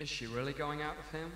Is she really going out with him?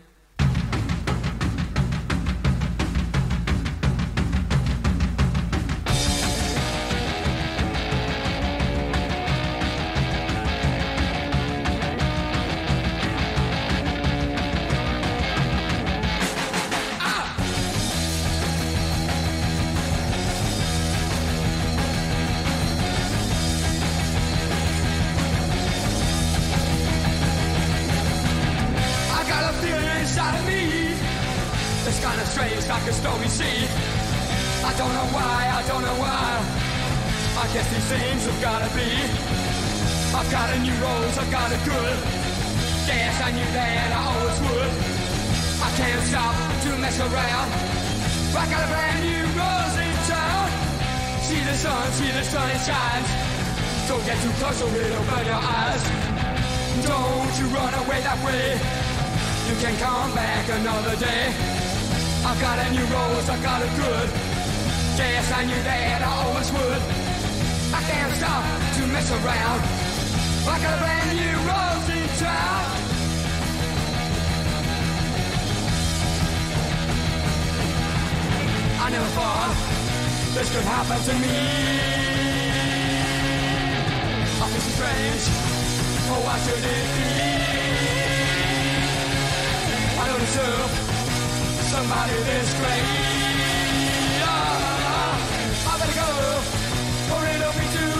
Don't get too close or it'll burn your eyes. Don't you run away that way. You can come back another day. I've got a new rose, I got it good Yes, I knew that I always would. I can't stop to mess around. I got a brand new rose in town. I never thought this could happen to me strange. Oh, why should it be? I don't deserve somebody this great. Ah, I better go, or it'll be too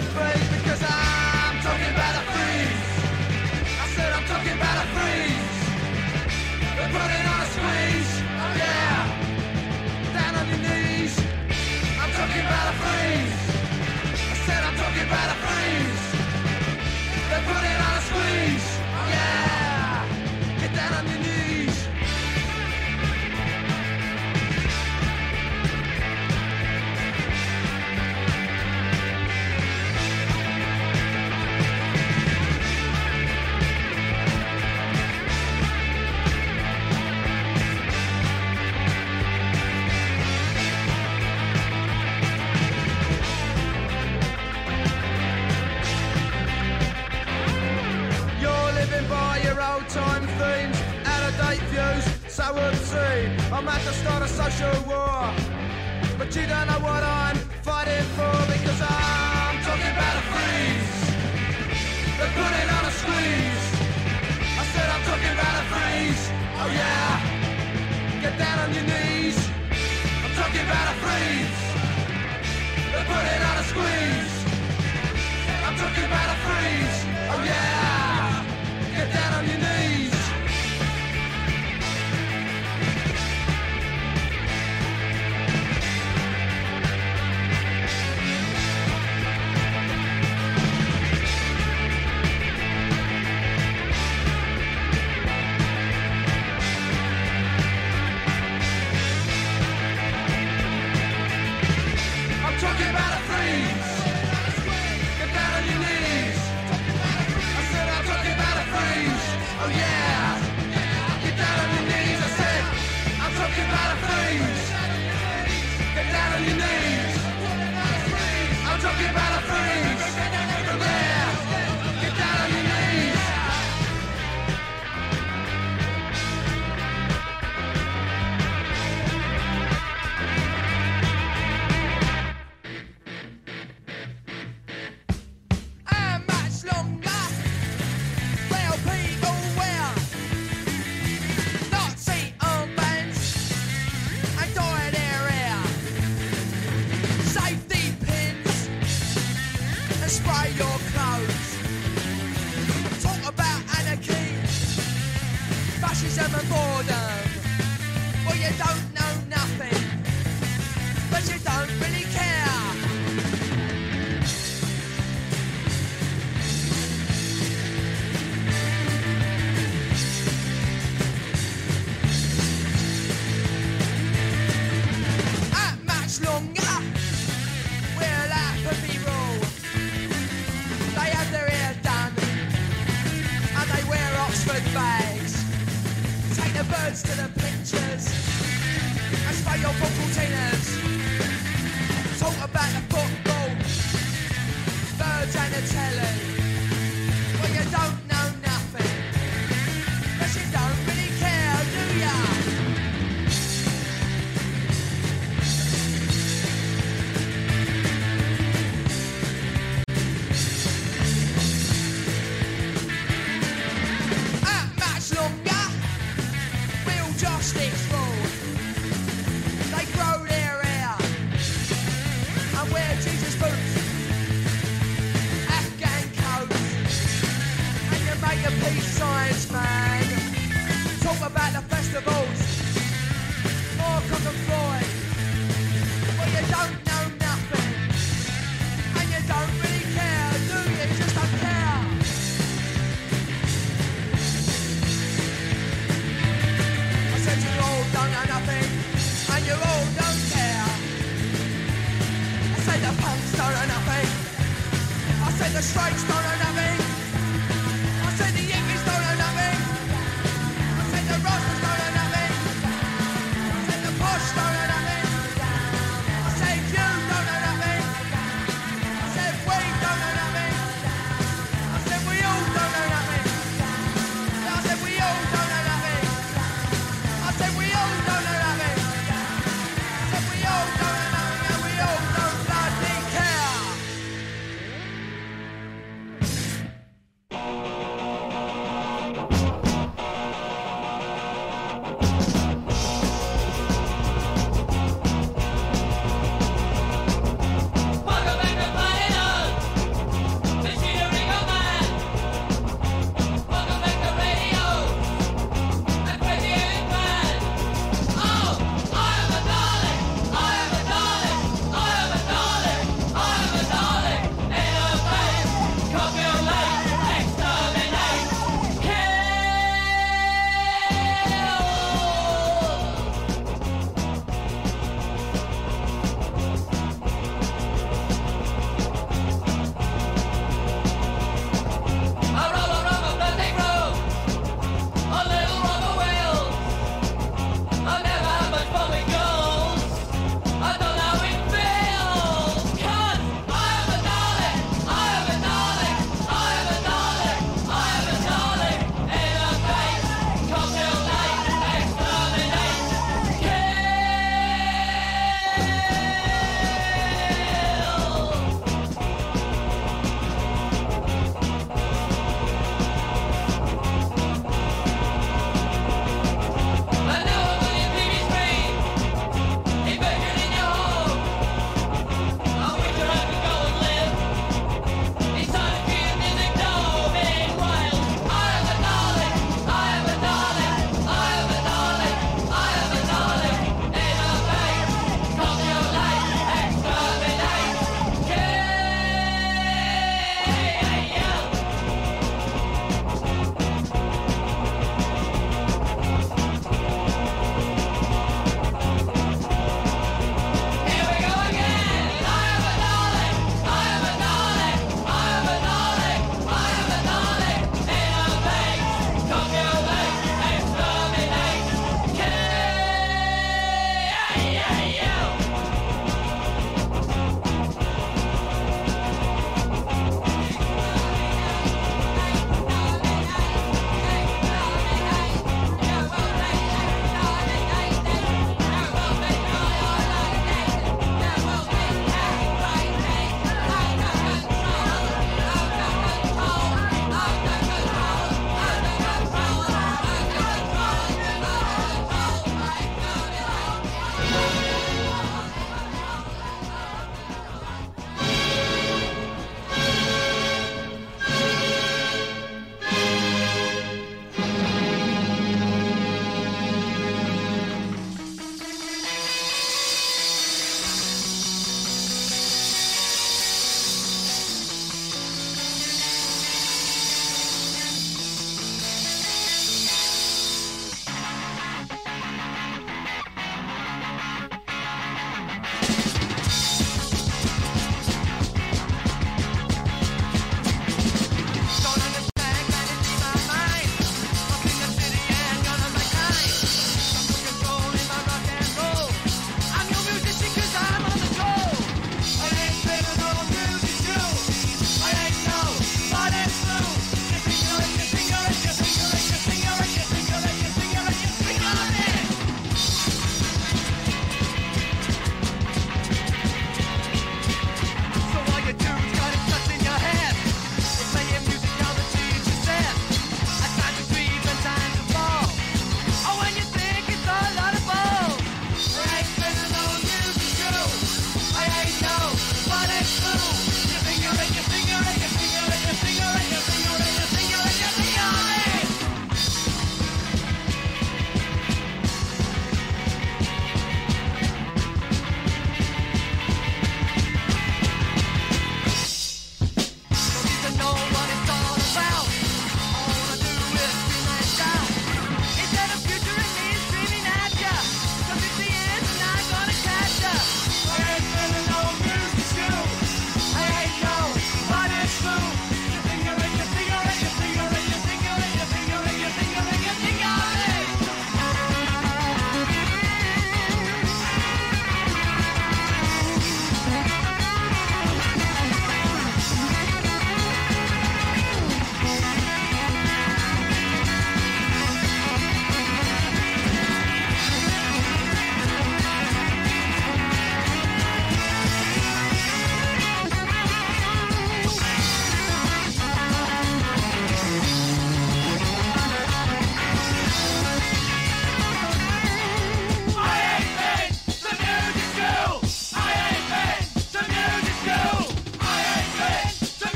separate. minutes, I would say I'm at the start of social war. But you don't know what I'm fighting for because I'm talking about a freeze. They're putting on a squeeze. I said I'm talking about a freeze. Oh yeah. Get down on your knees. I'm talking about a freeze. They're putting on a squeeze. I'm talking about a freeze. Oh yeah. Get down on your knees.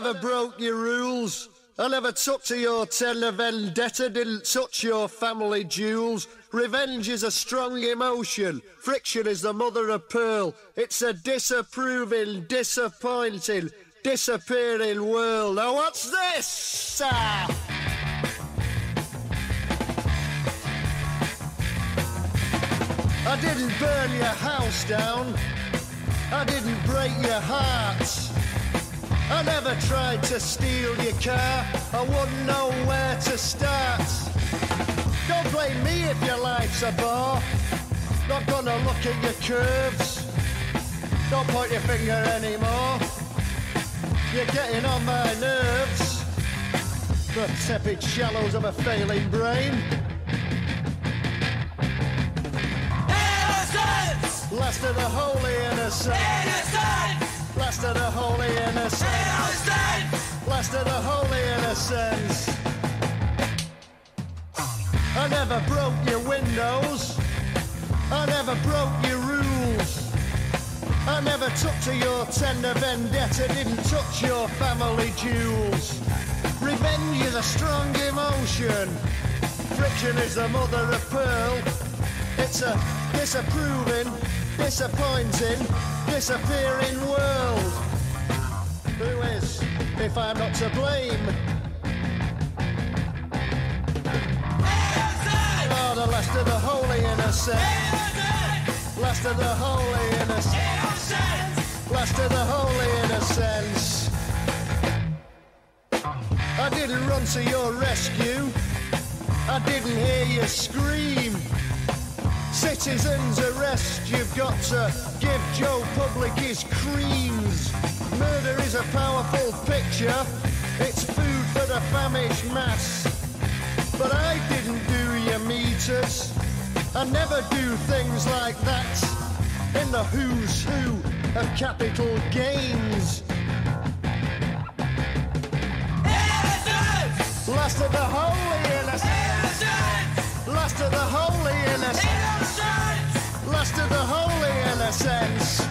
Never broke your rules. I never took to your tender vendetta, didn't touch your family jewels. Revenge is a strong emotion. Friction is the mother of pearl. It's a disapproving, disappointing, disappearing world. Now what's this? I didn't burn your house down. I didn't break your heart. I never tried to steal your car. I wouldn't know where to start. Don't blame me if your life's a bore. Not gonna look at your curves. Don't point your finger anymore. You're getting on my nerves. The tepid shallows of a failing brain. Innocence! Last of the holy innocent. Innocence! Last of the holy innocent. Innocence! Last of the holy innocents. I never broke your windows. I never broke your rules. I never took to your tender vendetta, didn't touch your family jewels. Revenge is a strong emotion. Friction is the mother of pearl. It's a disapproving, disappointing, disappearing world. Who is, if I'm not to blame? Oh, the last of the holy innocent. Last of the holy innocent. Last of the holy innocents. I didn't run to your rescue. I didn't hear you scream. Citizens arrest, you've got to give Joe Public his creams. Murder is a powerful picture, it's food for the famished mass. But I didn't do your meters, I never do things like that. In the who's who of capital gains. Innocence! Last of the holy innocents.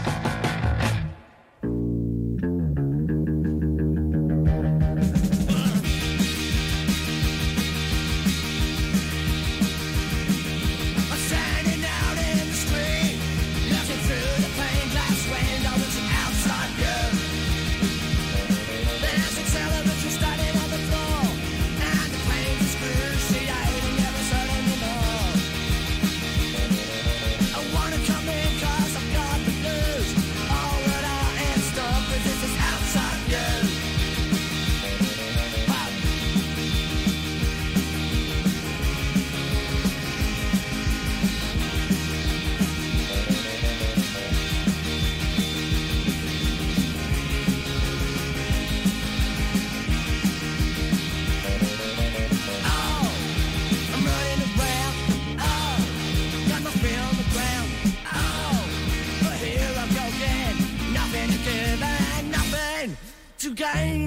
I.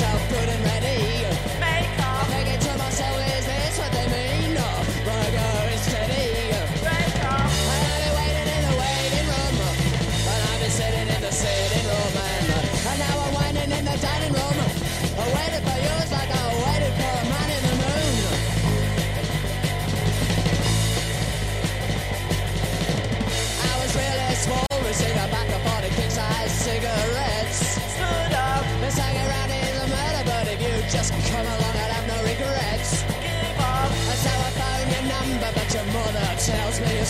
I'll put it right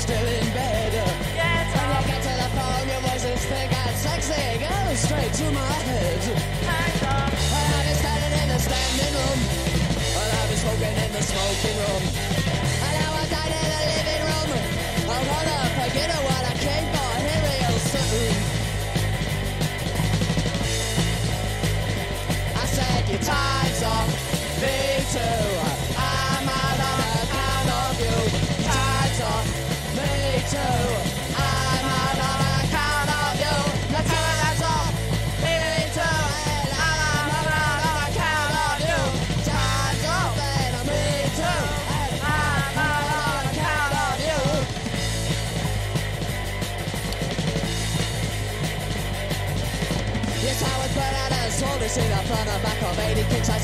feeling better. Yeah, when you get to the phone, your voice is thick and sexy, going straight to my head. I'll be standing in the standing room, I'll be smoking in the smoking room.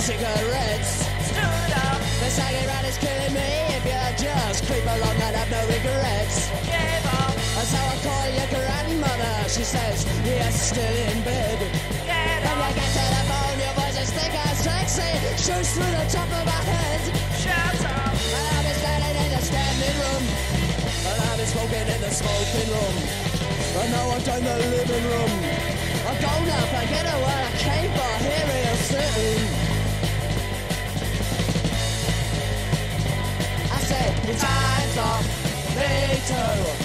cigarettes. Stood up. The sagging rat is killing me. If you just creep along, I'd have no regrets. Gave up. And so I call your grandmother. She says, yes, still in bed. Get when up. you get to the phone, your voice is thick as sexy. Shoots through the top of my head. Shut up. And I'll be standing in the standing room. And I'll be smoking in the smoking room. And now I'm down the living room. I go now, I get away, I came for here real soon. Your time's up later.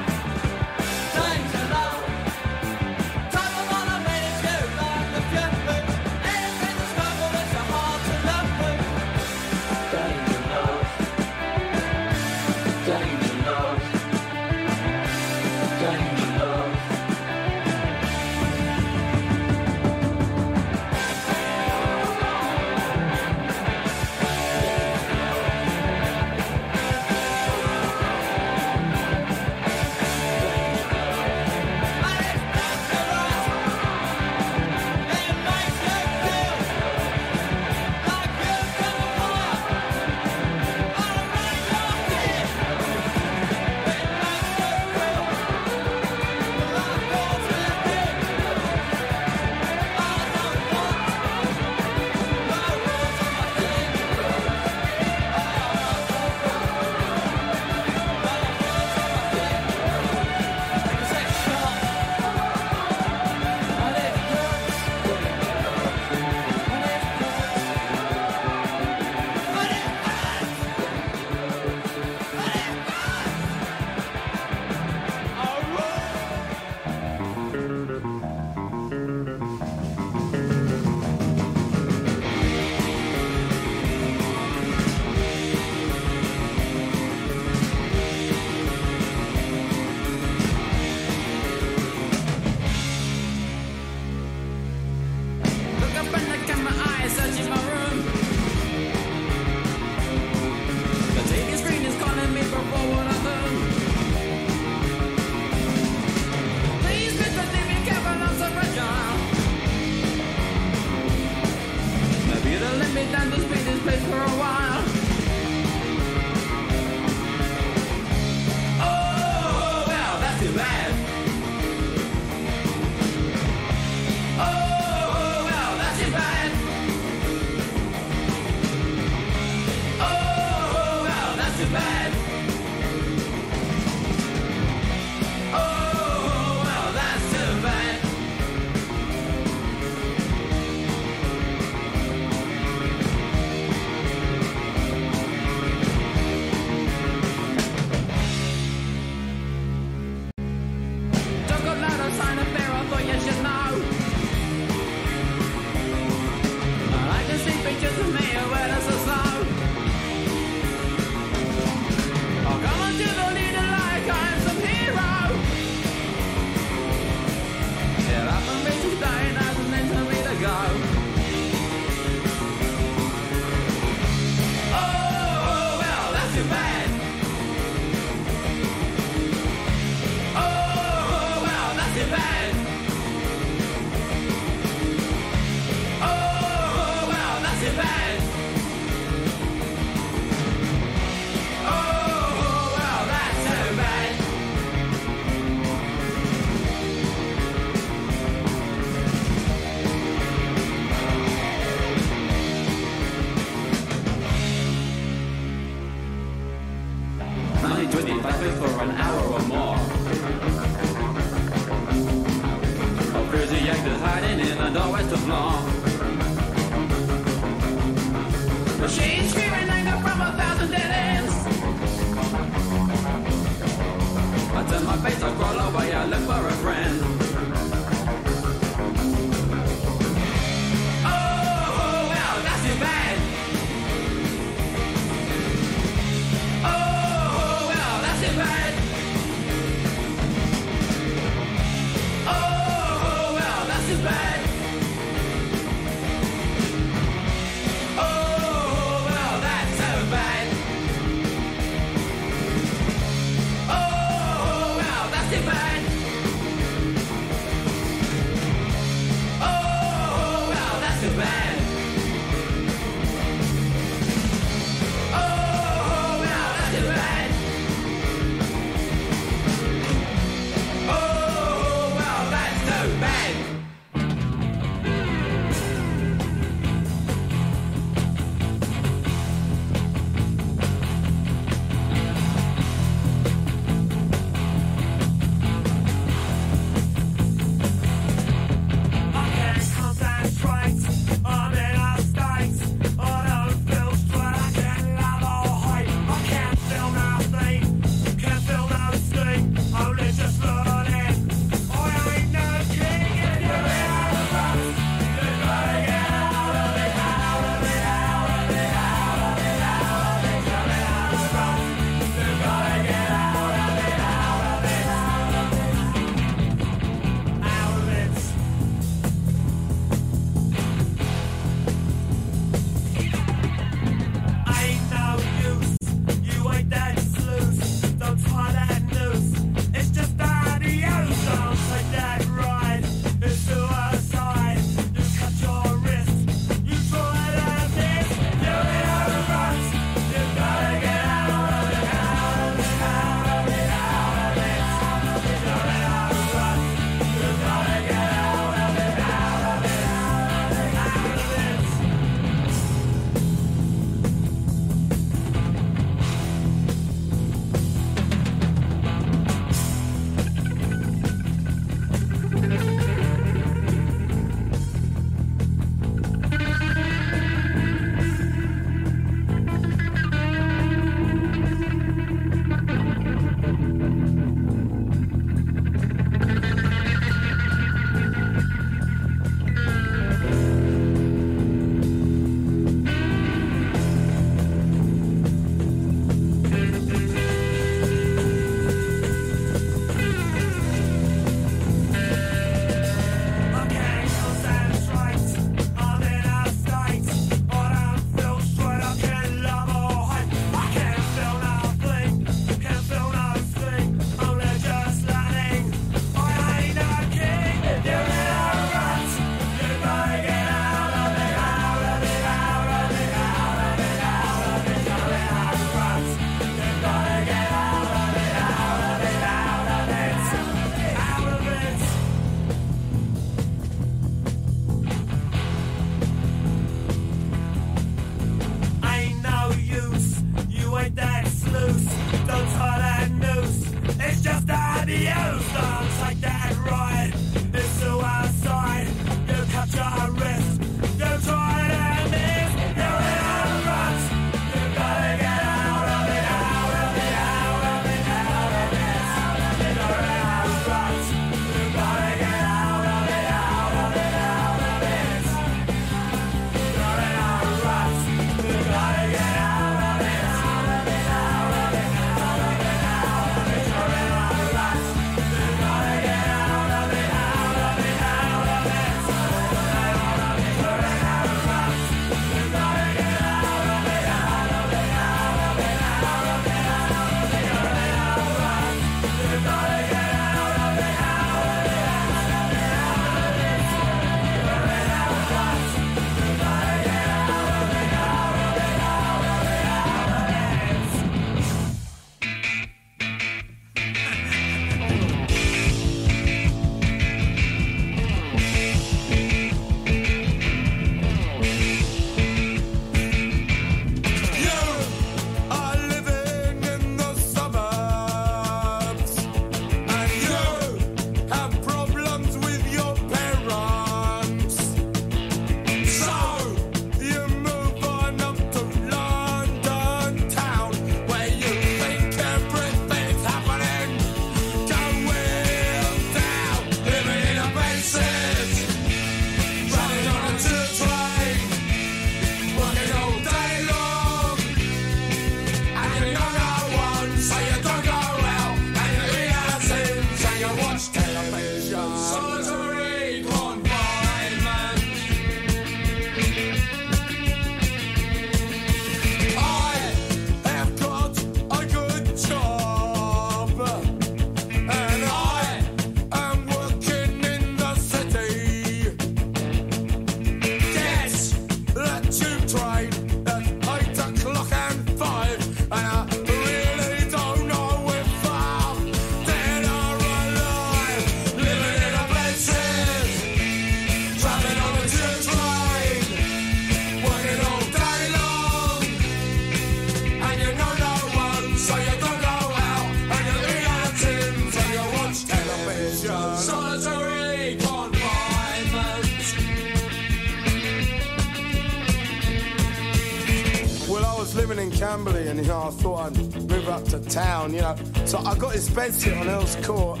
You know. So I got this bedsit on Earl's Court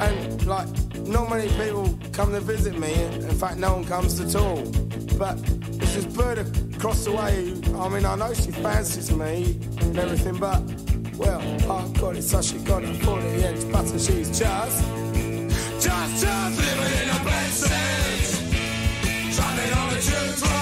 and like not many people come to visit me. In fact, no one comes at all. But there's this bird across the way. I mean, I know she fancies me and everything, but well, oh God, it's such a. I thought it, yeah, but she's just, just, just living in a bedsit, traveling on a tube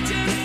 Imagine